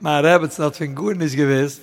mein Rebbe hat von gut nicht gewusst,